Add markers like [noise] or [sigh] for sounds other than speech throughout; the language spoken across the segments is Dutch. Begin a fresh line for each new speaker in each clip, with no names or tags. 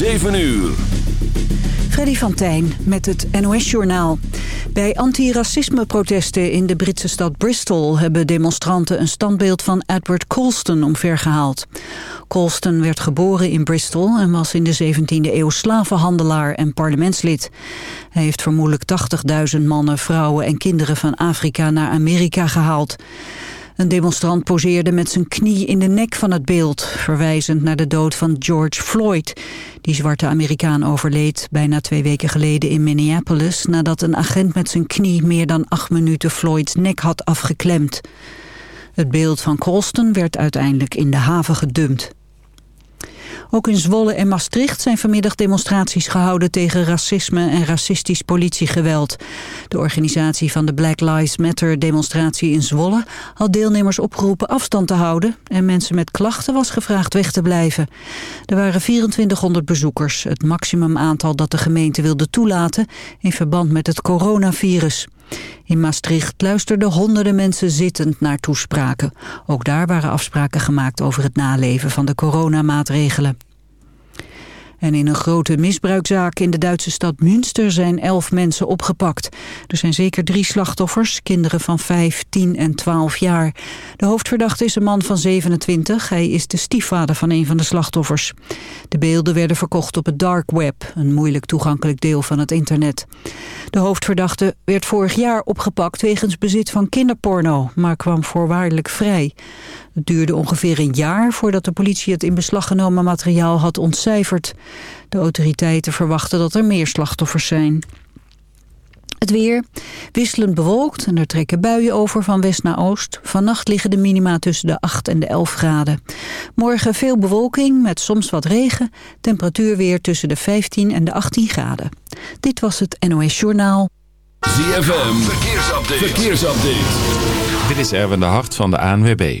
7 uur.
Freddy van Tijn met het NOS-journaal. Bij antiracisme-protesten in de Britse stad Bristol... hebben demonstranten een standbeeld van Edward Colston omvergehaald. Colston werd geboren in Bristol... en was in de 17e eeuw slavenhandelaar en parlementslid. Hij heeft vermoedelijk 80.000 mannen, vrouwen en kinderen van Afrika naar Amerika gehaald. Een demonstrant poseerde met zijn knie in de nek van het beeld... verwijzend naar de dood van George Floyd. Die zwarte Amerikaan overleed bijna twee weken geleden in Minneapolis... nadat een agent met zijn knie meer dan acht minuten Floyds nek had afgeklemd. Het beeld van Colston werd uiteindelijk in de haven gedumpt. Ook in Zwolle en Maastricht zijn vanmiddag demonstraties gehouden tegen racisme en racistisch politiegeweld. De organisatie van de Black Lives Matter demonstratie in Zwolle had deelnemers opgeroepen afstand te houden en mensen met klachten was gevraagd weg te blijven. Er waren 2400 bezoekers, het maximum aantal dat de gemeente wilde toelaten in verband met het coronavirus. In Maastricht luisterden honderden mensen zittend naar toespraken. Ook daar waren afspraken gemaakt over het naleven van de coronamaatregelen. En in een grote misbruikzaak in de Duitse stad Münster zijn elf mensen opgepakt. Er zijn zeker drie slachtoffers, kinderen van 5, 10 en 12 jaar. De hoofdverdachte is een man van 27. Hij is de stiefvader van een van de slachtoffers. De beelden werden verkocht op het dark web, een moeilijk toegankelijk deel van het internet. De hoofdverdachte werd vorig jaar opgepakt wegens bezit van kinderporno, maar kwam voorwaardelijk vrij. Het duurde ongeveer een jaar voordat de politie het in beslag genomen materiaal had ontcijferd. De autoriteiten verwachten dat er meer slachtoffers zijn. Het weer wisselend bewolkt en er trekken buien over van west naar oost. Vannacht liggen de minima tussen de 8 en de 11 graden. Morgen veel bewolking met soms wat regen. Temperatuur weer tussen de 15 en de 18 graden. Dit was het NOS Journaal.
ZFM, verkeersupdate. verkeersupdate.
Dit is Erwin de Hart van de ANWB.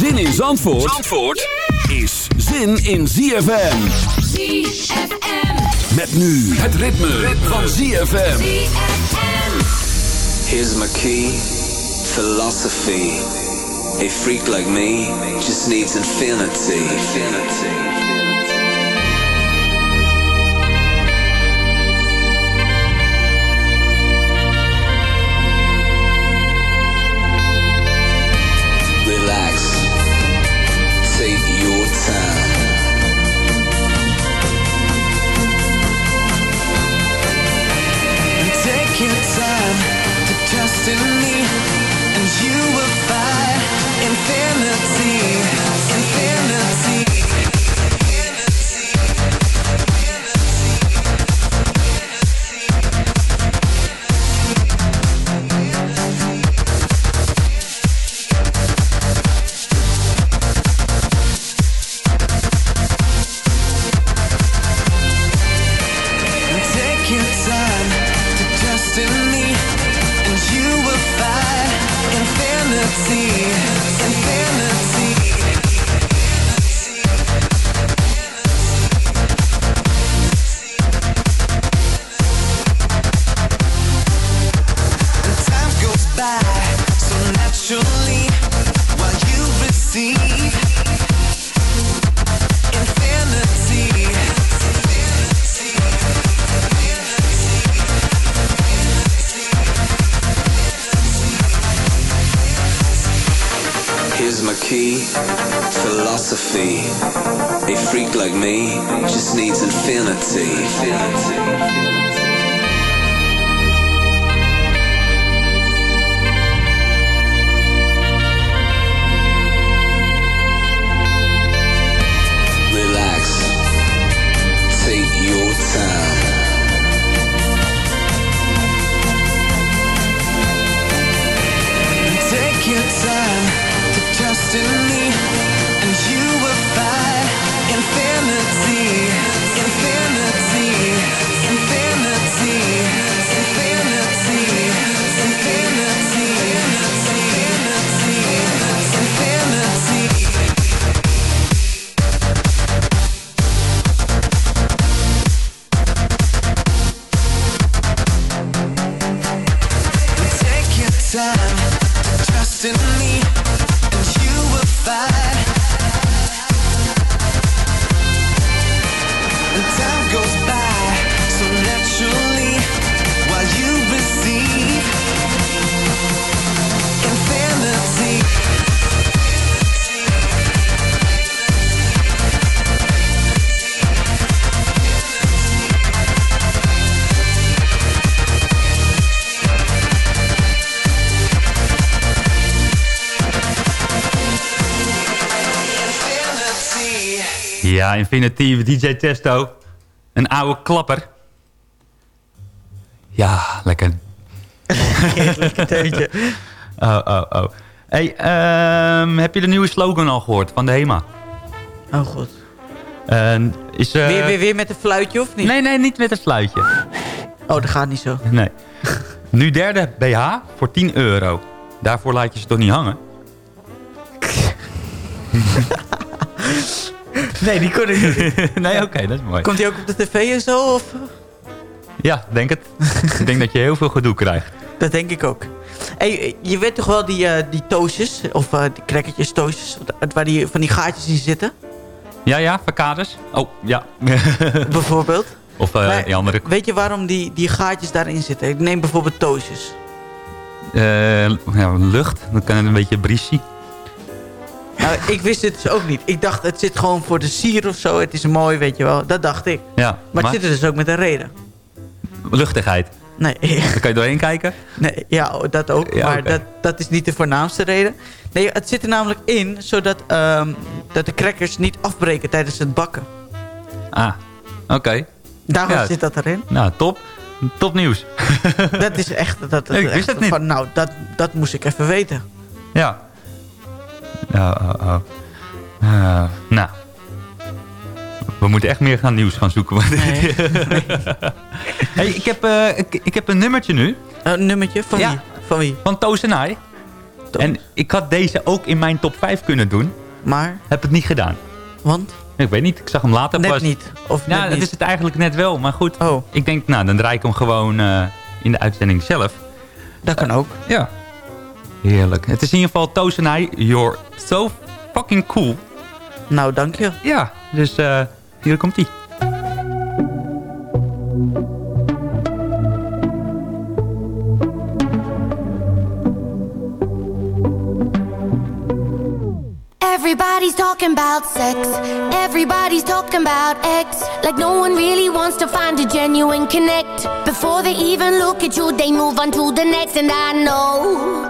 Zin in Zandvoort, Zandvoort is zin in ZFM.
ZFM.
Met nu het ritme, van ZFM.
Here's my key, philosophy. A freak like me just needs infinity. Infinity.
Infinity. infinity.
Ja, Infinity, DJ Testo. Een oude klapper. Ja, lekker.
Lekker teutje. [laughs]
Oh, oh, oh. Hey, ehm, heb je de nieuwe slogan al gehoord van de HEMA?
Oh god.
En is, eh,
Weer, weer, weer met een fluitje of niet?
Nee, nee, niet met een fluitje.
Oh, dat gaat niet zo.
Nee. nu derde BH voor 10 euro. Daarvoor laat je ze toch niet hangen? [laughs] [laughs]
Nee, die kon ik niet. [laughs]
nee, oké, dat is mooi.
Komt hij ook op de tv en zo? Of?
Ja, denk het. ik denk dat je heel veel gedoe krijgt. [laughs]
Dat denk ik ook. Hey, je weet toch wel die, eh, die toastjes, of eh, die crackertjes, toastjes, waar die, van die gaatjes in zitten?
Ja, ja, verkaders. Oh, ja.
Bijvoorbeeld.
of eh,
Maar
die andere...
Weet je waarom die, die gaatjes daarin zitten? Ik neem bijvoorbeeld toastjes.
eh, ja, lucht. Dan kan het een beetje briesje.
Nou, ik wist het dus ook niet. Ik dacht, het zit gewoon voor de sier of zo. Het is mooi, weet je wel. Dat dacht ik.
Ja,
Maar, het zit er dus ook met een reden.
luchtigheid.
Nee, [laughs]
Dan kan je doorheen kijken.
nee ja, dat ook.
Ja,
maar dat, dat is niet de voornaamste reden. Nee, het zit er namelijk in, zodat ehm, dat de crackers niet afbreken tijdens het bakken.
Ah, oké.
Daarom
Ja.
zit dat erin.
Nou, top. Top nieuws.
Dat is echt... Dat, dat, [laughs]
Ik wist
echt
het niet.
Van, nou, dat, dat moest ik even weten.
Ja. Oh, oh. Nou. We moeten echt meer gaan nieuws gaan zoeken. [laughs] hey, ik, heb, ik, ik heb een nummertje nu.
Een nummertje? Van
Ja.
wie? Van wie?
Van Toos en I. En ik had deze ook in mijn top 5 kunnen doen.
Maar?
Heb het niet gedaan.
Want?
Ik weet niet, ik zag hem later
Net
pas.
niet. Of
Ja,
net
dat
niet.
is het eigenlijk net wel. Maar goed,
Oh.
ik denk, nou, dan draai ik hem gewoon in de uitzending zelf.
Dat kan ook.
Ja. Heerlijk. Het is in ieder geval Toos en I. You're so fucking cool.
Nou, dank je.
Ja, dus eh, hier komt ie.
Everybody's talking about sex. Everybody's talking about X. Like no one really wants to find a genuine connect. Before they even look at you, they move on to the next. And I know.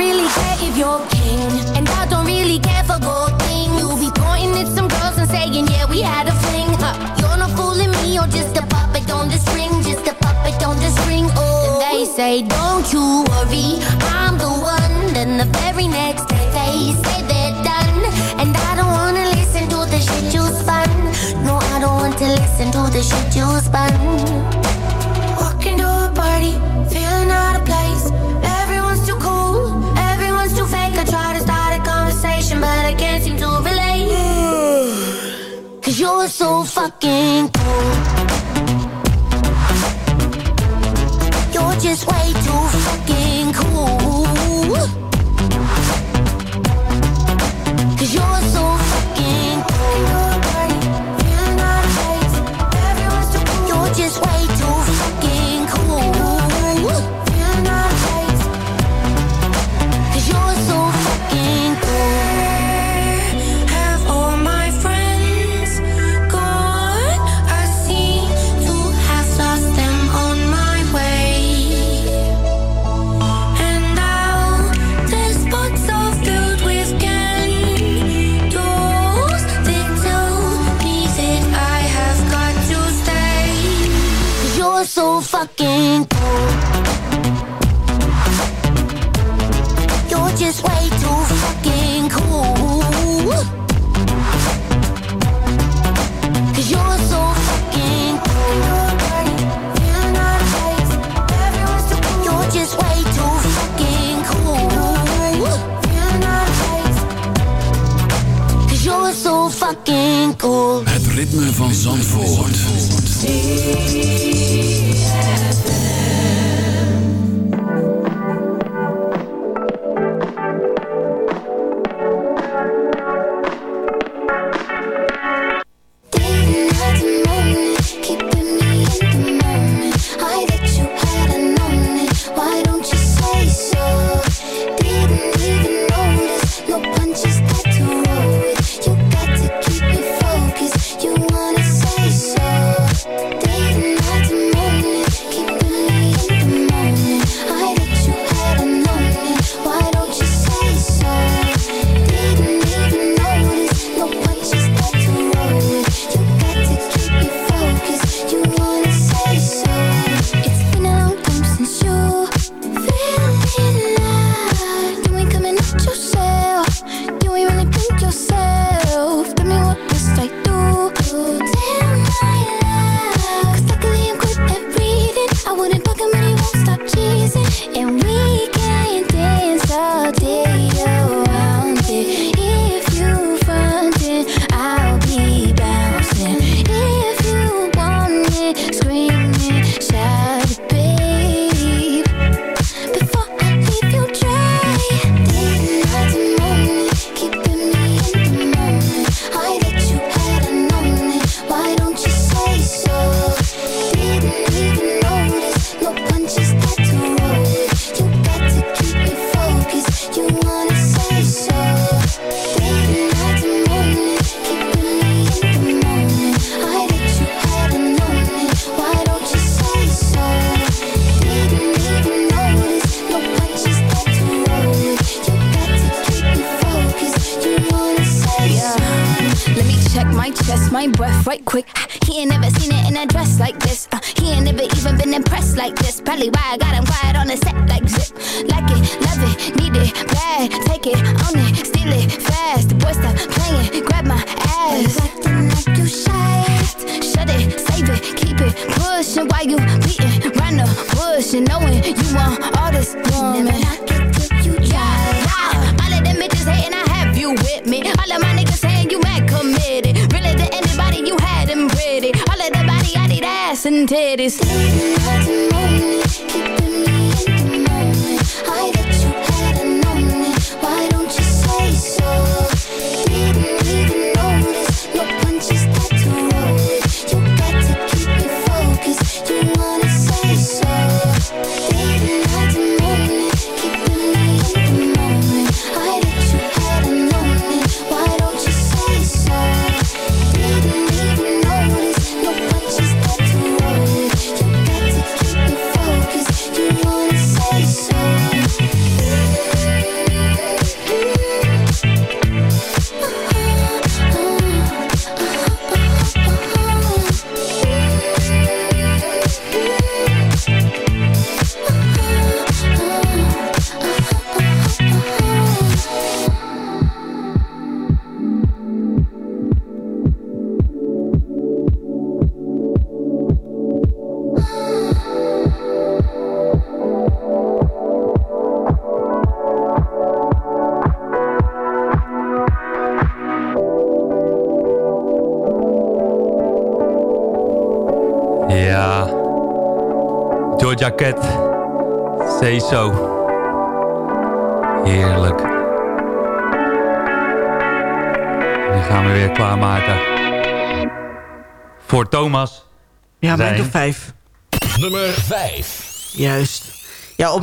Really care if you're king. And I don't really care for gold things. You'll be pointing at some girls and saying, yeah, we had a fling. Huh. You're not fooling me, you're just a puppet on the string. Just a puppet on the string. Oh, and they say, don't you worry, I'm the one. Then the very next day they say they're done. And I don't wanna listen to the shit you spun. No, I don't want to listen to the shit you spun.
So fucking cool. You're just way too fucking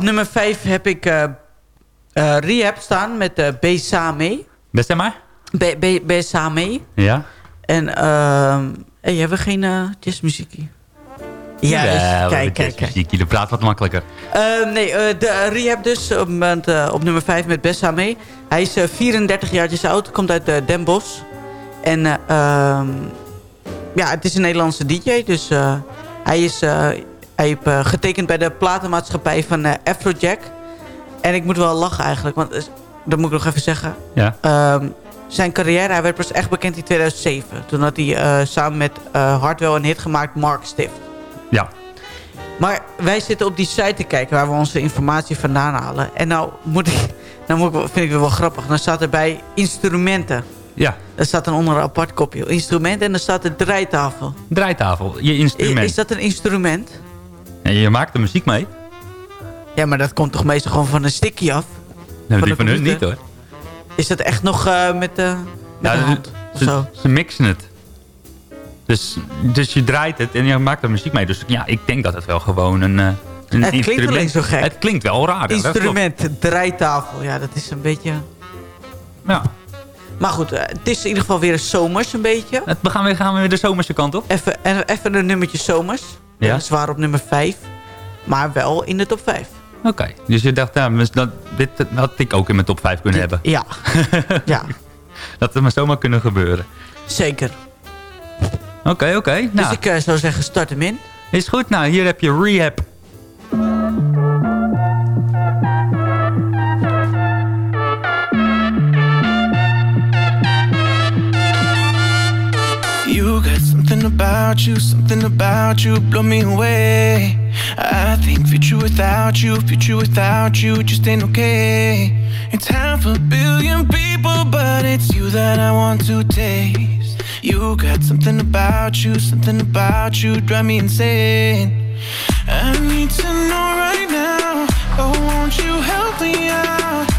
nummer 5
heb ik eh eh, Rehab staan met eh Besame.
Best maar?
Be, Be, Besame.
Ja?
En ehm hey, hebben we geen jazzmuziekie? Juist,
Jawel,
kijk, kijk, kijk.
jazzmuziek. Jullie praat wat makkelijker.
Eh, nee, de eh, Rehab dus op, met, op nummer 5 met Besame. Hij is eh, 34 jaar oud, komt uit Den Bosch. En eh, ehm, ja, het is een Nederlandse DJ, dus eh, hij is hij heeft eh, getekend bij de platenmaatschappij van eh, Afrojack. En ik moet wel lachen eigenlijk, want dat moet ik nog even zeggen.
Ja.
Ehm, zijn carrière, hij werd pas echt bekend in 2007. Toen had hij eh, samen met Hardwell een hit gemaakt, Mark Stift.
Ja.
Maar wij zitten op die site te kijken waar we onze informatie vandaan halen. En nou, moet ik, nou moet ik, vind ik het wel grappig. Dan staat erbij instrumenten.
Ja.
Er staat dan onder een apart kopje. Instrument en dan staat er draaitafel.
Draaitafel, je instrument.
Is dat een instrument?
En je maakt de muziek mee?
Ja, maar dat komt toch meestal gewoon van een stickje af?
Nee, die van hun niet hoor.
Is dat echt nog eh, met, de met de
Ja,
hand?
Ze,
zo?
ze mixen het. Dus, dus je draait het en je maakt er muziek mee. Dus ja, ik denk dat het wel gewoon een, eh, een
klinkt alleen zo gek.
Het klinkt wel raar. hè,
Instrument, draaitafel. Ja, dat is een beetje...
Ja.
Maar goed, eh, het is in ieder geval weer zomers een beetje.
We gaan weer, gaan we weer de zomerse kant op.
Even, en- even een nummertje zomers.
Ja.
Ja. Zwaar op nummer 5. Maar wel in de top 5.
Oké, dus je dacht, dus dat, dit had ik ook in mijn top 5 kunnen hebben.
Ja. [laughs] ja,
Dat het maar zomaar kunnen gebeuren.
zeker.
Oké, oké.
Dus
Nou,
ik eh, zou zeggen, start hem in.
is goed. Nou, hier heb je Rehab.
About you, something about you, blow me away. I think future without you, future without you just ain't okay. It's half a billion people, but it's you that I want to taste. You got something about you, something about you, drive me insane. I need to know right now, oh, won't you help me out?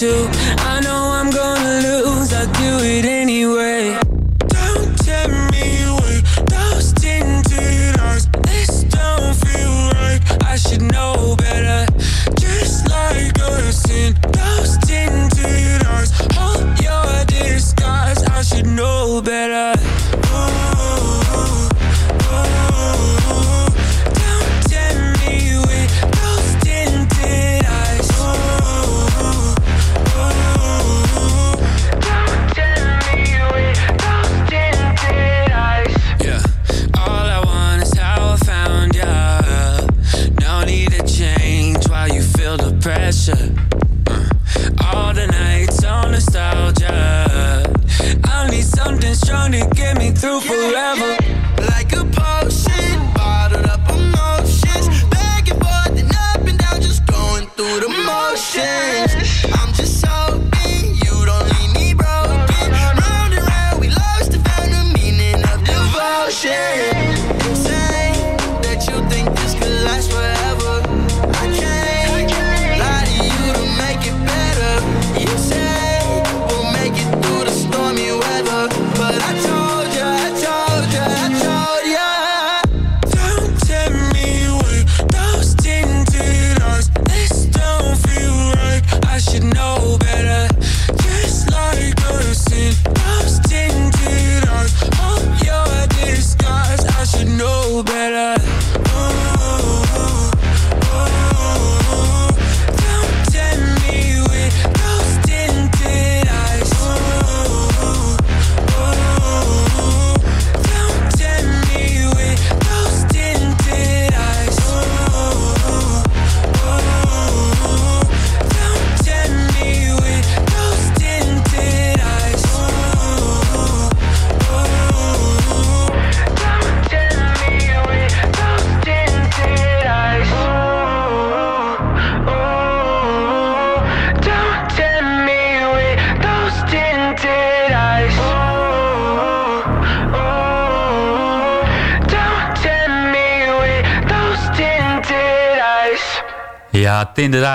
too.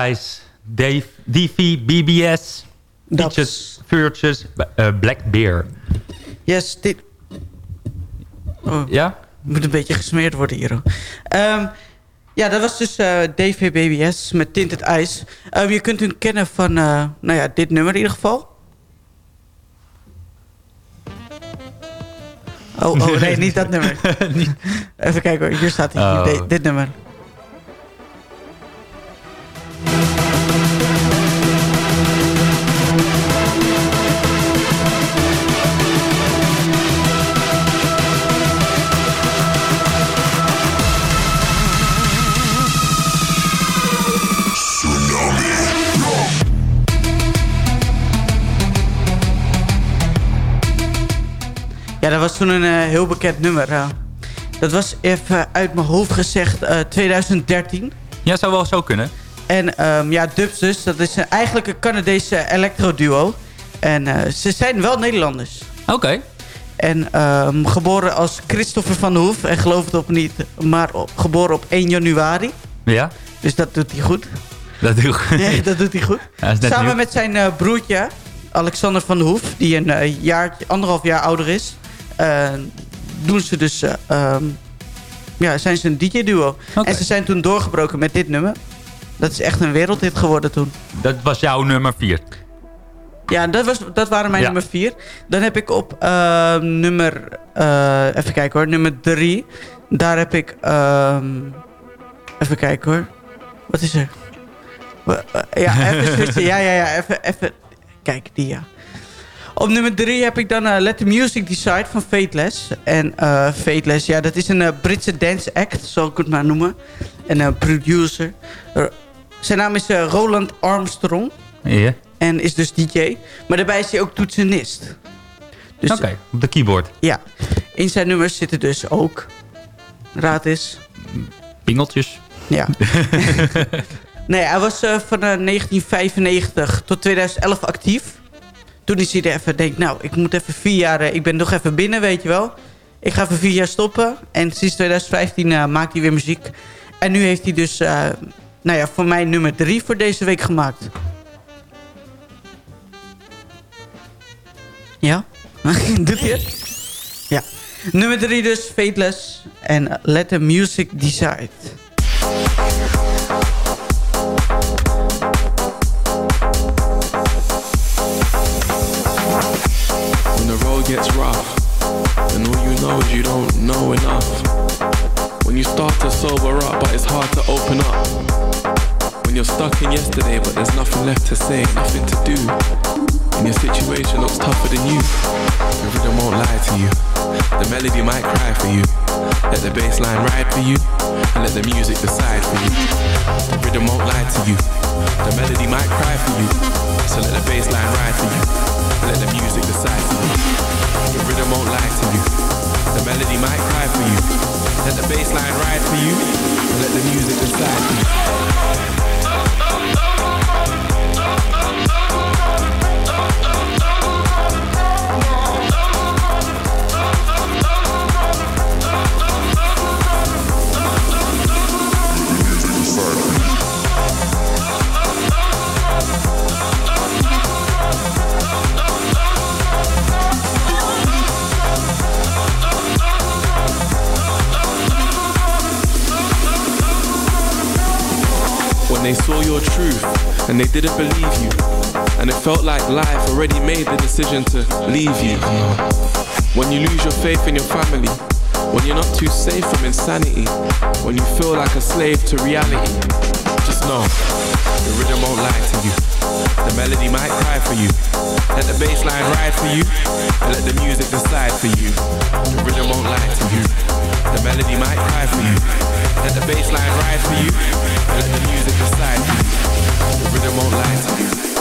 Eyes,
Dave, DV, BBS, Peaches, Virtus, eh, Black Bear.
Yes, dit... Oh,
Ja?
Moet een beetje gesmeerd worden hier. Ehm, ja, dat was dus eh DVBBS met Tinted Ice. Ehm, je kunt hun kennen van, eh, nou ja, dit nummer in ieder geval. Oh, oh nee, niet dat nummer. [laughs] Even kijken hoor, hier staat hij.
Oh.
Dit nummer. Was toen een eh, heel bekend nummer. eh. dat was even uit mijn hoofd gezegd eh, 2013.
Ja, zou wel zo kunnen.
En ehm, ja, Dubs dus, dat is een- eigenlijk een Canadese electro-duo. En eh, ze zijn wel Nederlanders.
Oké.
En ehm, geboren als Christopher van der Hoef. En geloof het of niet, maar op- geboren op 1 januari.
Ja,
Dus dat doet hij goed.
dat doe ik. [laughs]
Nee, dat doet hij goed.
Ja,
Samen
nieuw.
met zijn eh, broertje, Alexander van der Hoef, die een eh, jaar, anderhalf jaar ouder is, eh, doen ze dus, eh, ehm, ja, zijn ze een DJ-duo. En ze zijn toen doorgebroken met dit nummer. Dat is echt een wereldhit geworden toen.
Dat was jouw nummer 4.
Ja, dat, was, dat waren mijn
Ja.
nummer vier. Dan heb ik op eh, nummer... eh, even kijken hoor. Nummer drie. Daar heb ik... ehm, even kijken hoor. Wat is er? Eh, Ja, even [laughs] switchen. Ja, ja, ja. Even, even. Kijk, die ja. Op nummer drie heb ik dan eh, Let the Music Decide van Fateless. En eh Fateless, ja, dat is een eh, Britse dance act, zal ik het maar noemen. En een producer. Zijn naam is Roland Armstrong.
Ja.
En is dus DJ. Maar daarbij is hij ook toetsenist. Dus,
Oké, op de keyboard.
Ja. In zijn nummers zitten dus ook... Raad eens.
Pingeltjes.
Ja. [laughs] nee, hij was van eh, 1995 tot 2011 actief. Toen is hij er even denkt, nou, ik moet even vier jaar... eh, ik ben nog even binnen, weet je wel. Ik ga even vier jaar stoppen. En sinds 2015 eh, maakt hij weer muziek. En nu heeft hij dus, eh, nou ja, voor mij nummer drie voor deze week gemaakt. Ja? [laughs] Doet hij het? Ja. Nummer drie dus, Fateless. En Let the Music Decide.
Gets rough, and all you know is you don't know enough. When you start to sober up, but it's hard to open up. When you're stuck in yesterday, but there's nothing left to say, nothing to do. And your situation looks tougher than you. The rhythm won't lie to you. The melody might cry for you. Let the bass line ride for you. And let the music decide for you. The rhythm won't lie to you. The melody might cry for you. So let the bass line ride for you. And let the music decide for you. The rhythm won't lie to you. The melody might cry for you. Let the bass line ride for you. And let the music decide for you. When they saw your truth and they didn't believe you. And it felt like life already made the decision to leave you. When you lose your faith in your family, when you're not too safe from insanity, when you feel like a slave to reality, just know the rhythm won't lie to you. The melody might cry for you. Let the bass line ride for you, and let the music decide for you. The rhythm won't lie to you. The melody might cry for you. Let the bass line ride for you, let the music decide you. The rhythm won't lie to you.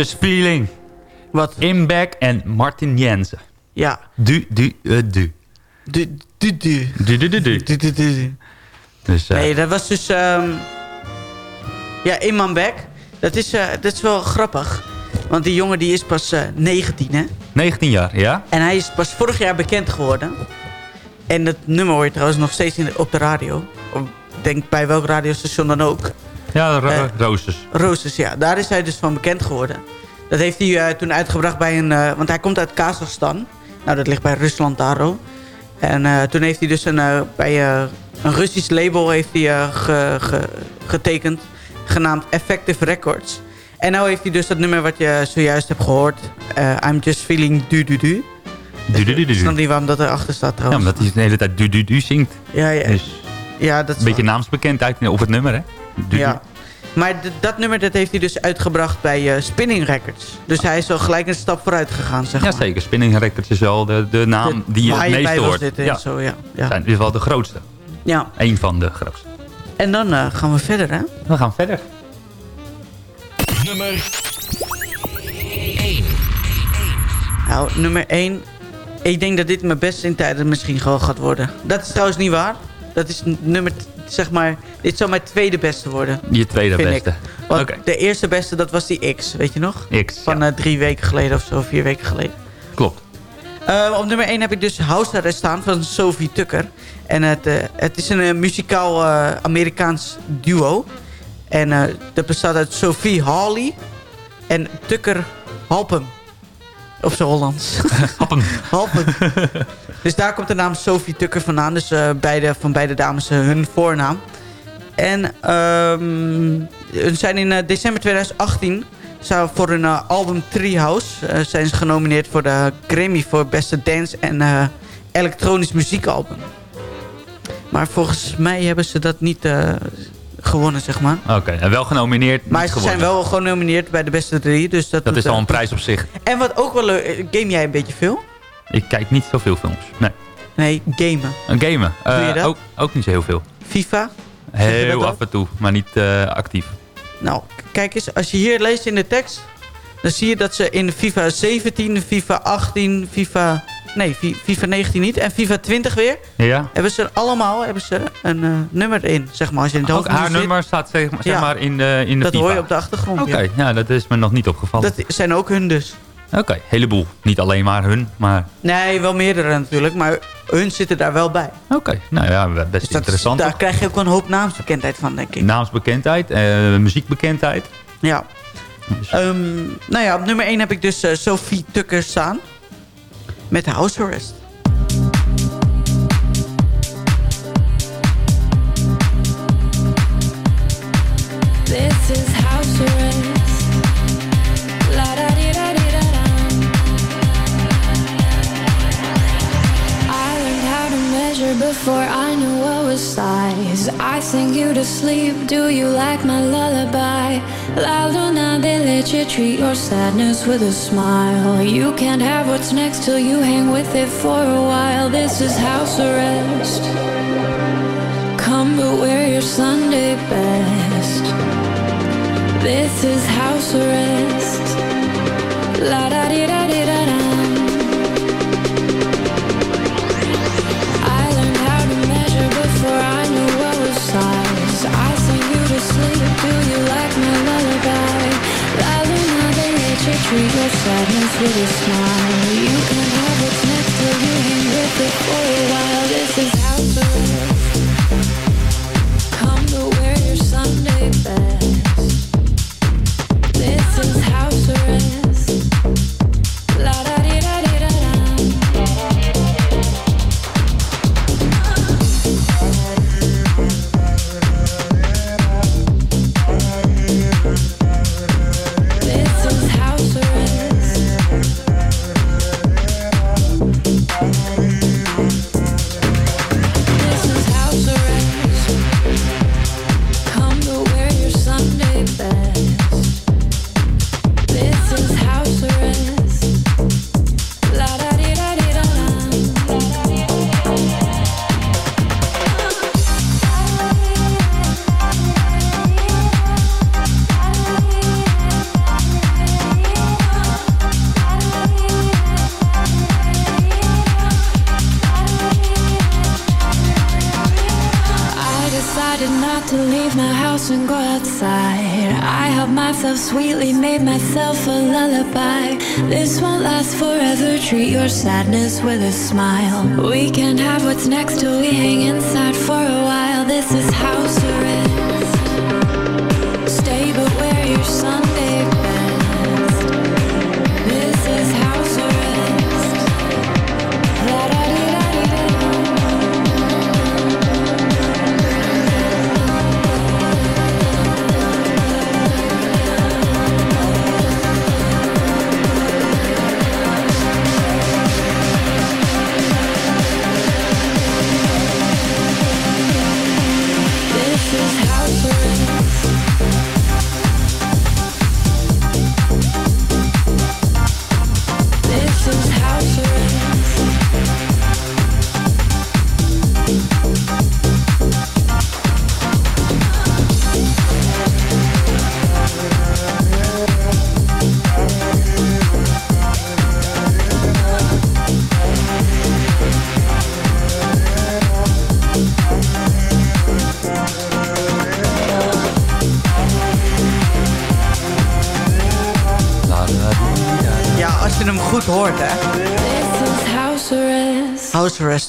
Just feeling.
Wat?
Imback en Martin Jensen.
Ja.
Du, du, uh, du.
Du, du, du.
Du, du, du, du.
Du, du, du, du.
Dus, eh,
Nee, dat was dus... ehm ja, Beck. Dat is, eh, dat is wel grappig. Want die jongen die is pas eh 19, hè?
19 jaar, ja?
En hij is pas vorig jaar bekend geworden. En dat nummer hoor je trouwens nog steeds in, op de radio. Of, denk bij welk radiostation dan ook.
Ja, ro Roosters.
Roosters, ja. Daar is hij dus van bekend geworden. Dat heeft hij eh, toen uitgebracht bij een... eh, want hij komt uit Kazachstan. Nou, dat ligt bij Rusland daar. En toen heeft hij dus een, bij een Russisch label heeft hij, ge- ge- getekend. Genaamd Effective Records. En nou heeft hij dus dat nummer wat je zojuist hebt gehoord. eh, I'm Just Feeling Du Du Du.
Du, du, du, du,
Ik snap niet waarom dat erachter staat
Ja,
trouwens.
omdat hij de hele tijd du, du, du zingt.
Ja, ja.
Dus
ja dat is
een beetje naamsbekendheid op het nummer, hè?
Ja. Maar dat nummer dat heeft hij dus uitgebracht bij eh, Spinning Records. Dus hij is al gelijk een stap vooruit gegaan, zeg maar.
Jazeker, Spinning Records is wel de, de naam
De-
die je het
wil
hoort.
zitten en zo, ja. Ja.
Zijn, is wel de grootste.
Ja.
Eén van de grootste.
En dan eh, gaan we verder, hè?
We gaan verder.
Nummer
Nou, nummer 1. Ik denk dat dit mijn beste in tijden misschien gewoon gaat worden. Dat is trouwens niet waar. Dat is nummer, zeg maar... Dit zou mijn tweede beste worden.
Je tweede beste.
Ik. Want
Oké.
de eerste beste, dat was die X, weet je nog?
X,
Van eh, drie weken geleden of zo, vier weken geleden.
Klopt.
Eh, op nummer 1 heb ik dus House Arrest staan van Sophie Tucker. En het, eh, het is een muzikaal Amerikaans duo. En dat bestaat uit Sophie Hawley en Tucker Halpem. Op zijn Hollands. [laughs]
Happen.
Halpem. dus daar komt de naam Sophie Tucker vandaan. Dus eh, beide, van beide dames eh, hun voornaam. En ehm, ze zijn in eh, december 2018 zou voor hun album Treehouse eh, zijn ze genomineerd voor de Grammy voor beste dance en elektronisch muziekalbum. Maar volgens mij hebben ze dat niet gewonnen, zeg maar.
Oké, en wel genomineerd,
Maar ze zijn wel genomineerd bij de beste drie. Dus dat,
Dat is al
eh,
een prijs op zich.
En wat ook wel leuk... eh, Game jij een beetje veel?
Ik kijk niet zoveel films. Nee.
Nee, gamen.
Een gamen.
Doe je
Eh,
dat?
Ook, ook niet zo heel veel.
FIFA?
Heel af en toe, maar niet eh, actief.
Nou, kijk eens. Als je hier leest in de tekst... dan zie je dat ze in FIFA 17, FIFA 18, FIFA... Nee, Fi- FIFA 19 niet. En FIFA 20 weer.
Ja?
Hebben ze allemaal hebben ze een eh, nummer in. Zeg maar, als je in het
Ook haar
zit.
nummer staat zeg,
Ja.
maar in de, in de
Dat
FIFA.
hoor je op de achtergrond.
Oké,
ja.
ja. dat is me nog niet opgevallen.
Dat zijn ook hun dus.
Oké, heleboel. Niet alleen maar hun, maar...
Nee, wel meerdere natuurlijk. Maar hun zitten daar wel bij.
Oké, nou ja, best
Dus dat
interessant.
daar krijg je ook wel een hoop naamsbekendheid van, denk ik.
Naamsbekendheid, eh, muziekbekendheid.
Ja. Ehm, nou ja, op nummer 1 heb ik dus eh, Sophie Tucker staan. Met House Arrest.
Measure before I knew what was size. I sing you to sleep. Do you like my lullaby? La luna, they let you treat your sadness with a smile. You can't have what's next till you hang with it for a while. This is house arrest. Come but wear your Sunday best. This is house arrest. La da di da di da you treat your sadness with a smile. Sadness with a smile. We can have what's next till we hang inside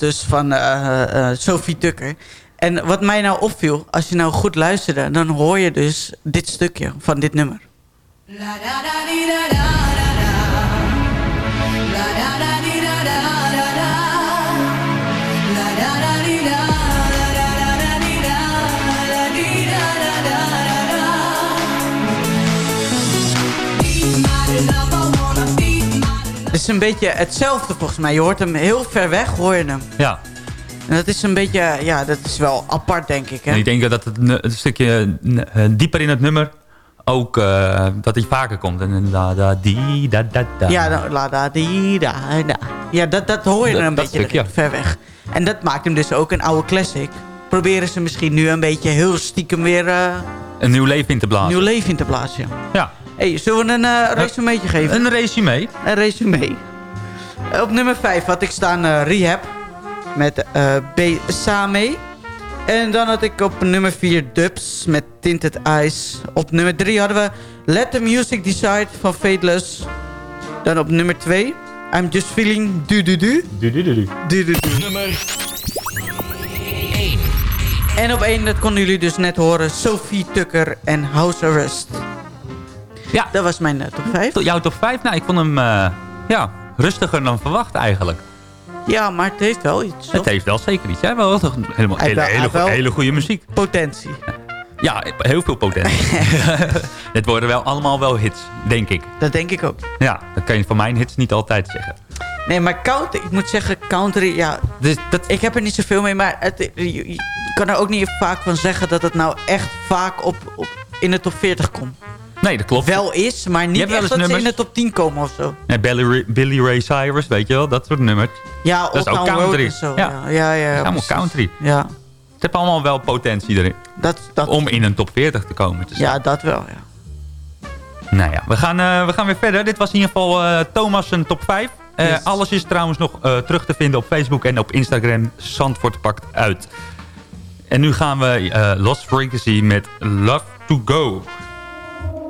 dus van eh, eh, Sophie Tucker. En wat mij nou opviel, als je nou goed luisterde... dan hoor je dus dit stukje van dit nummer. Het is een beetje hetzelfde volgens mij. Je hoort hem heel ver weg, hoor je hem.
Ja.
En dat is een beetje, ja, dat is wel apart, denk ik. Hè?
Ik denk dat het een stukje eh, dieper in het nummer ook eh, dat hij vaker komt. En da da die da da da.
Ja, dan, la da di da da. Ja, dat, dat hoor je er een
dat
beetje
stuk, ja.
ver weg. En dat maakt hem dus ook een oude classic. Proberen ze misschien nu een beetje heel stiekem weer eh,
Een nieuw leven in te blazen.
nieuw leven in te plaatsen.
Ja.
Hey, zullen we een uh, resumeetje geven?
Een resume.
Een resume. Eh, Op nummer 5 had ik staan eh, Rehab met eh B. Same. En dan had ik op nummer 4 Dubs met Tinted Eyes. Op nummer 3 hadden we Let the Music Decide van Fateless. Dan op nummer 2 I'm Just Feeling Du Du Du.
Du du du du.
Du Du Du.
Nummer
En op 1, dat konden jullie dus net horen, Sophie Tucker en House Arrest.
Ja.
Dat was mijn eh, top 5.
Jouw top 5? Nou, ik vond hem eh, ja, rustiger dan verwacht eigenlijk.
Ja, maar het heeft wel iets.
Het heeft wel zeker iets. Hè? Wel toch helemaal, hele,
wel-
hele, goede muziek.
Potentie.
Ja, heel veel potentie. [laughs] het worden wel allemaal wel hits, denk ik.
Dat denk ik ook.
Ja, dat kan je van mijn hits niet altijd zeggen.
Nee, maar country, ik moet zeggen, country, ja,
Dus dat,
ik heb er niet zoveel mee, maar het, je, je kan er ook niet vaak van zeggen dat het nou echt vaak op, op in de top 40 komt.
Nee, dat klopt.
Wel is, maar niet echt dat ze in de top 10 komen of zo.
Nee, Billy, Ray- Billy Ray Cyrus, weet je wel, dat soort nummers.
Ja,
Dat is ook country.
zo.
Ja.
Ja, ja, ja,
allemaal
precies.
country.
Ja,
Het heeft allemaal wel potentie erin.
dat, dat,
Om in een top 40 te komen te
ja, dat wel, ja.
Nou ja, we gaan, eh, we gaan weer verder. Dit was in ieder geval eh, Thomas' een top 5. Eh,
Yes.
Alles is trouwens nog terug te vinden op Facebook en op Instagram. Zandvoort pakt uit. En nu gaan we Lost Frequency met Love to Go.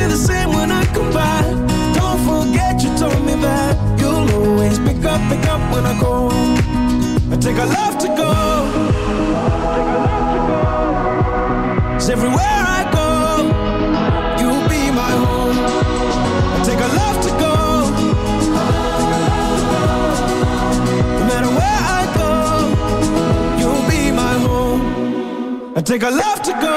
Be the same when I come back? Don't forget you told me that you'll always pick up, pick up when I go. I take a love to go. 'Cause everywhere I go, you'll be my home. I take a love to go. No matter where I go, you'll be my home. I take a love to go.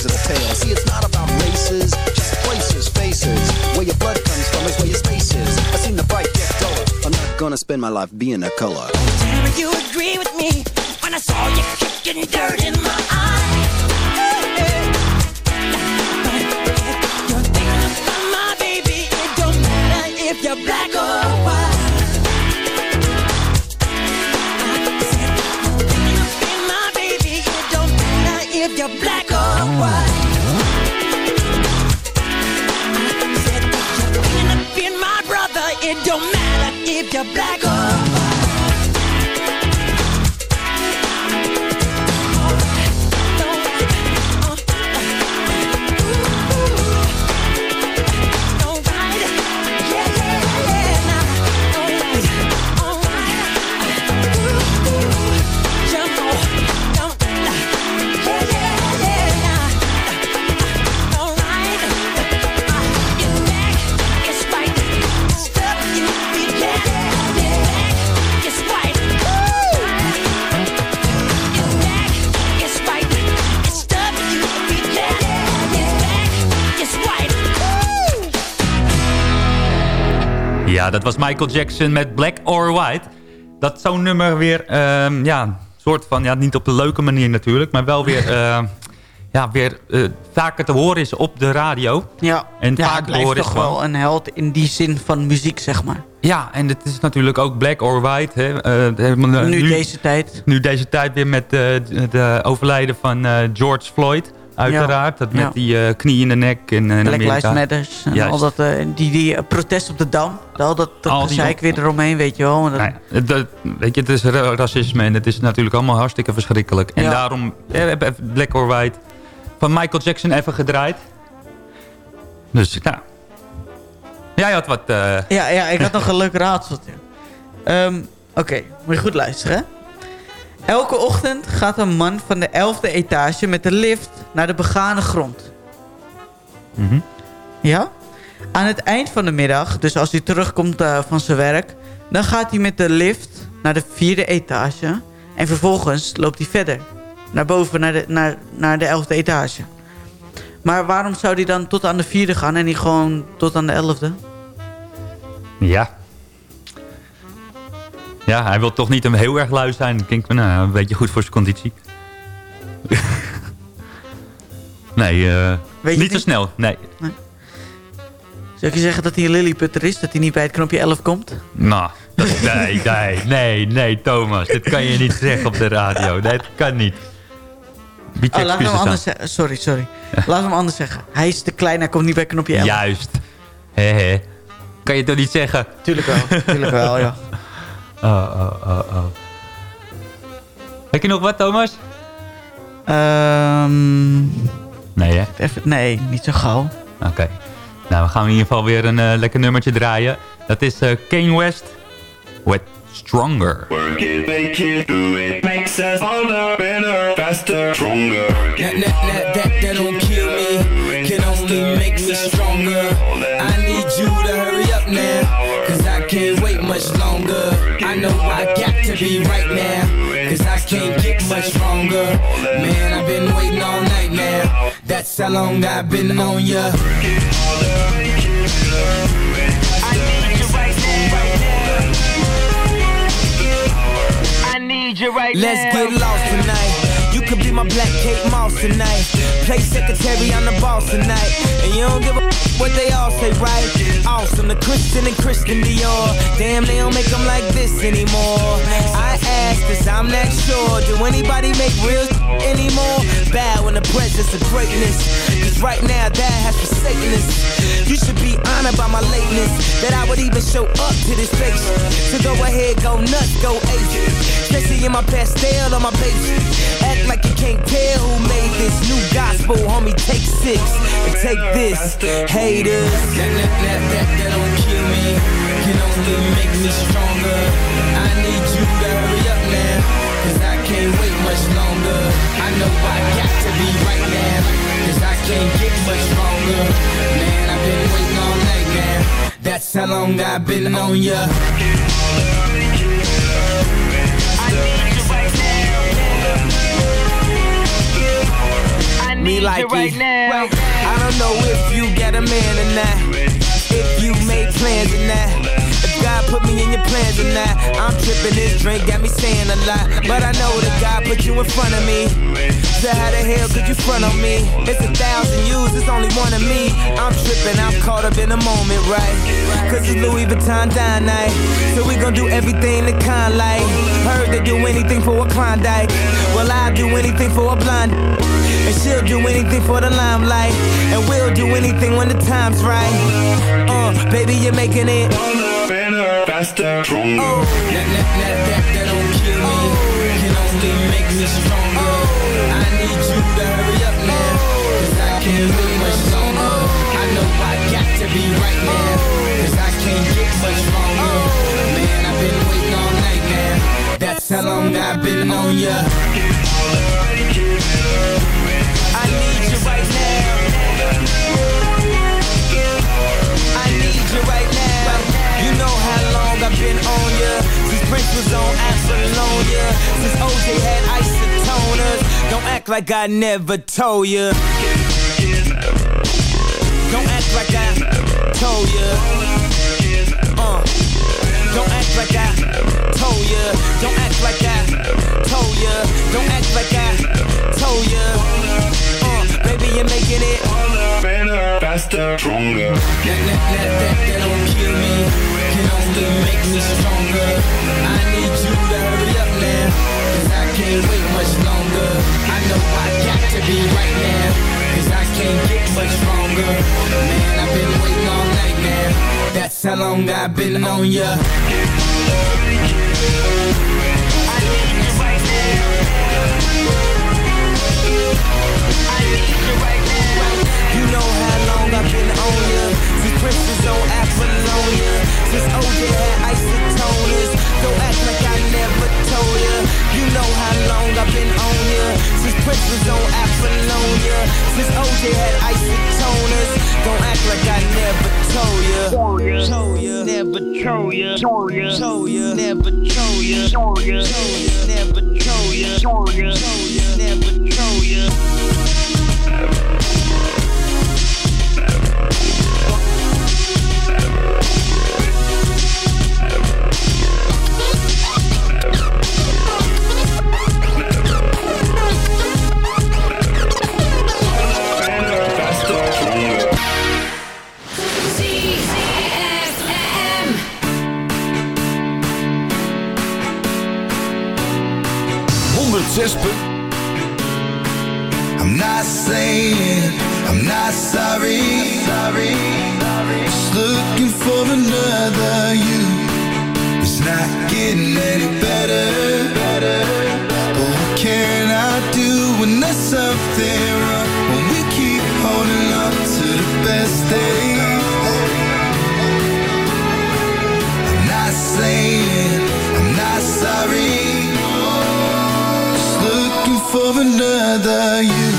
as it'll fail. See, it's not about races, just places, faces. Where your blood comes from is where your space is. I seen the bright get duller. I'm not gonna spend my life being a color.
Damn, you agree with me when I saw you kicking dirt in my eyes. Don't matter if you're black
Ja, dat was Michael Jackson met Black or White. Dat zo'n nummer weer, um, ja, soort van, ja, niet op de leuke manier natuurlijk, maar wel weer, [laughs] ehm, ja, weer eh, vaker te horen is op de radio.
Ja,
en
ja,
vaak is
toch wel een held in die zin van muziek, zeg maar.
Ja, en het is natuurlijk ook black or white. Hè. Eh, nu,
nu, deze tijd.
Nu deze tijd weer met eh, de overlijden van George Floyd. Uiteraard. Dat met die eh, knie in de nek in, in
Black
Amerika.
Lives Matters. En al dat, eh, die, die eh, protest op de Dam. Al dat, dat
Al
gezeik weer eromheen, weet je wel. En dat-
Nee, dat- weet je, het is ra- racisme en het is natuurlijk allemaal hartstikke verschrikkelijk. En daarom eh, Black or White van Michael Jackson even gedraaid. Dus, nou. Jij had wat... eh,
Ja, ja, ik had nog een leuk raadseltje. Ehm, Oké, moet je goed luisteren. hè? Elke ochtend gaat een man van de 11e etage met de lift naar de begane grond.
mhm.
Ja? Aan het eind van de middag, dus als hij terugkomt eh, van zijn werk... dan gaat hij met de lift naar de vierde etage... en vervolgens loopt hij verder. Naar boven, naar de, naar, naar de 11e etage. Maar waarom zou hij dan tot aan de vierde gaan... en niet gewoon tot aan de elfde?
Ja. Ja, hij wil toch niet een heel erg lui zijn. Ik denk, nou, een beetje goed voor zijn conditie. [laughs] nee, eh,
je
niet zo
niet?
snel. Nee.
Zou ik je zeggen dat hij een lilliputter is? Dat hij niet bij het knopje 11 komt?
Nou, dat, nee, nee, nee, nee, Thomas. Dit kan je niet zeggen op de radio. Nee, dat kan niet.
Oh, laat hem
excuses aan.
anders zeggen. Sorry, sorry. Laat hem anders zeggen. Hij is te klein, hij komt niet bij knopje 11.
Juist. He, he. Kan je toch niet zeggen?
Tuurlijk wel, tuurlijk wel, ja.
Oh, oh, oh, oh. Heb je nog wat, Thomas?
Ehm,
Nee, hè?
even, nee, niet zo gauw.
Oké. Nou, we gaan in ieder geval weer een eh, lekker nummertje draaien. Dat is eh Kane West with Stronger.
Work it, make it, do it. Makes us harder, better, faster, stronger.
That, that, that, that, that don't kill me, can only make me stronger. I need you to hurry up now, I know I got to be right now, cause I can't get much stronger. Man, I've been waiting all night now, that's how long I've been on ya.
I need you right now I need your right thing.
Let's get lost tonight. You could be my black Kate Moss tonight. Play secretary, I'm the boss tonight. And you don't give a what they all say, right? Awesome, the Christian and Christian Dior. Damn, they don't make them like this anymore. I this, I'm not sure. Do anybody make real anymore? Bow in the presence of greatness. Cause right now, that has forsaken us. You should be honored by my lateness. That I would even show up to this place. So go ahead, go nuts, go ape. Especially in my pastel on my page. Act like you can't tell who made this new gospel, homie. Take six and take this, haters. That, that, that, that don't kill me, can only make me stronger. I need you much longer. I know I got to be right now, cause I can't get much stronger. Man, I've been waiting all night now. That's how long I've been on ya. me like it. I don't know if you got a man or not. If you made plans or not. God put me in your plans or not. I'm tripping this drink, got me saying a lot. But I know that God put you in front of me. So how the hell could you front on me? It's a thousand yous, it's only one of me. I'm tripping, I'm caught up in the moment, right? Cause it's Louis Vuitton dine night. So we gon' do everything the kind like. Heard they do anything for a Klondike. Well, I'll do anything for a blonde. And she'll do anything for the limelight. And we'll do anything when the time's right. Uh, baby, you're making it.
Faster, stronger.
Oh, that, that, that, that, that don't kill me. Can only make me stronger. I need you to hurry up now. Cause I can't wait much longer. I know I got to be right now. Cause I can't get much stronger. Man, I've been waiting all night now. That's how long I've been on ya. I need you right now. Been on ya. Since Prince was on Apollonia. Since OJ had isotoners. Don't act like I never told ya. Don't act like I told ya. Uh. Don't act like I told ya. Don't act like I told ya. Don't act like I told ya. Uh. making it
Better, faster, stronger.
That, that, that, that, that don't kill me Can only make me stronger I need you to hurry up now Cause I can't wait much longer I know I got to be right now Cause I can't get much stronger Man, I've been waiting all night now That's how long I've been on ya You know how long I've been on ya. Since Prince was on Apollonia Since OJ had isotoners Don't act like I never told ya. You know how long I've been on ya. Since Prince was on Apollonia Since OJ had isotoners Don't act like I never told ya. Told ya. Never told ya. Told ya. Told ya. Never told ya. Told ya. Never told ya. Told ya. Never told ya
Sorry. Sorry. Just looking for another you. It's not getting any better. Better. But what can I do when there's something wrong? When we keep holding on to the best days. I'm not saying I'm not sorry. Just looking for another you.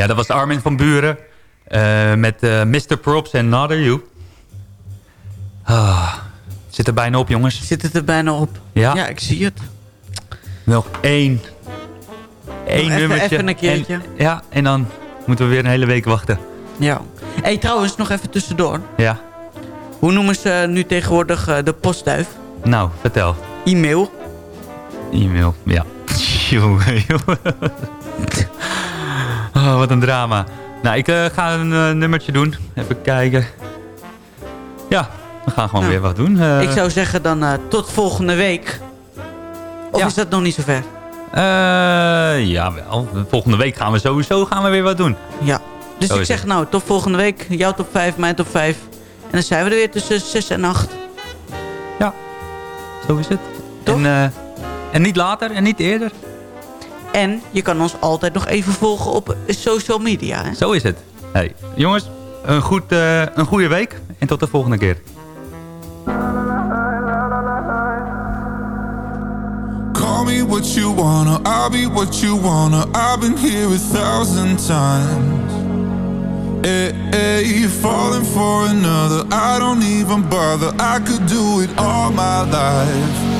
Ja, dat was Armin van Buren. eh, met eh, Mr. Props en Another You. Ah, zit er bijna op, jongens.
Zit het er bijna op?
Ja.
Ja, ik zie het.
Nog één.
Even-
nummertje.
even een keertje.
En, ja, en dan moeten we weer een hele week wachten.
Ja. hey, trouwens, nog even tussendoor.
Ja.
Hoe noemen ze nu tegenwoordig eh, de postduif?
Nou, vertel.
E-mail.
E-mail, ja. [laughs] Jongen, jongen. Oh, wat een drama. Nou, ik eh, ga een eh, nummertje doen. Even kijken. Ja, we gaan gewoon
Nou,
weer wat doen. Eh,
ik zou zeggen dan tot volgende week. Of
Ja.
is dat nog niet zover?
eh, ja, wel. Volgende week gaan we sowieso gaan we weer wat doen.
Ja. Dus
Zo
ik zeg
het.
nou, tot volgende week. Jouw top 5, mijn top 5. En dan zijn we er weer tussen 6 en 8.
Zo is het. En, en niet later en niet eerder.
En je kan ons altijd nog even volgen op social media. Hè?
Zo is het. Hey, jongens, een, goed, eh, een goede week. En tot de volgende keer.
Call me what you wanna, I'll be what you wanna. I've been here a thousand times. Hey, hey, you're falling for another. I don't even bother. I could do it all my life.